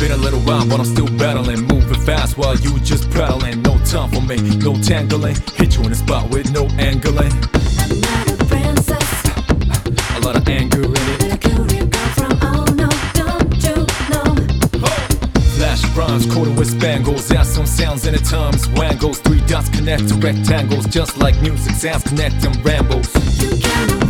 Been a little while, but I'm still battling. Moving fast while you just prattling. No time for me, no tangling. Hit you in the spot with no angling. I'm princess, A lot of anger in it. bronze coated with spangles. Add some sounds in the times. Wangles, three dots connect to rectangles. Just like music, sounds connect them rambles.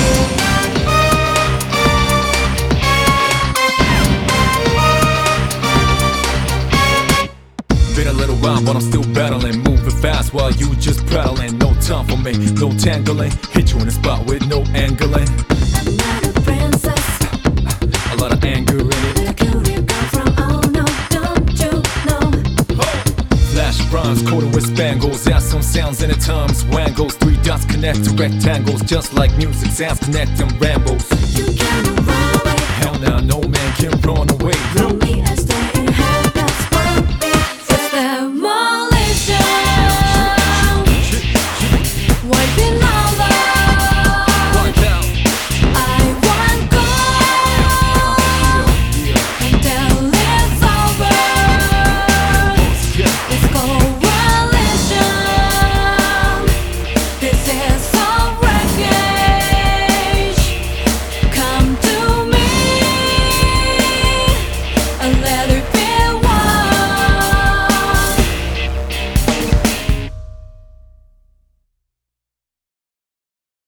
but I'm still battling. Moving fast while you just prattling. No time for me, no tangling. Hit you in the spot with no angling. I'm not a princess, A lot of anger in it. but a cutie girl from oh no, don't you know? Flash bronze coated with spangles. Add some sounds in the times. Wangles, three dots connect to rectangles. Just like music, sounds connect them rambles. You cannot run away Hell nah,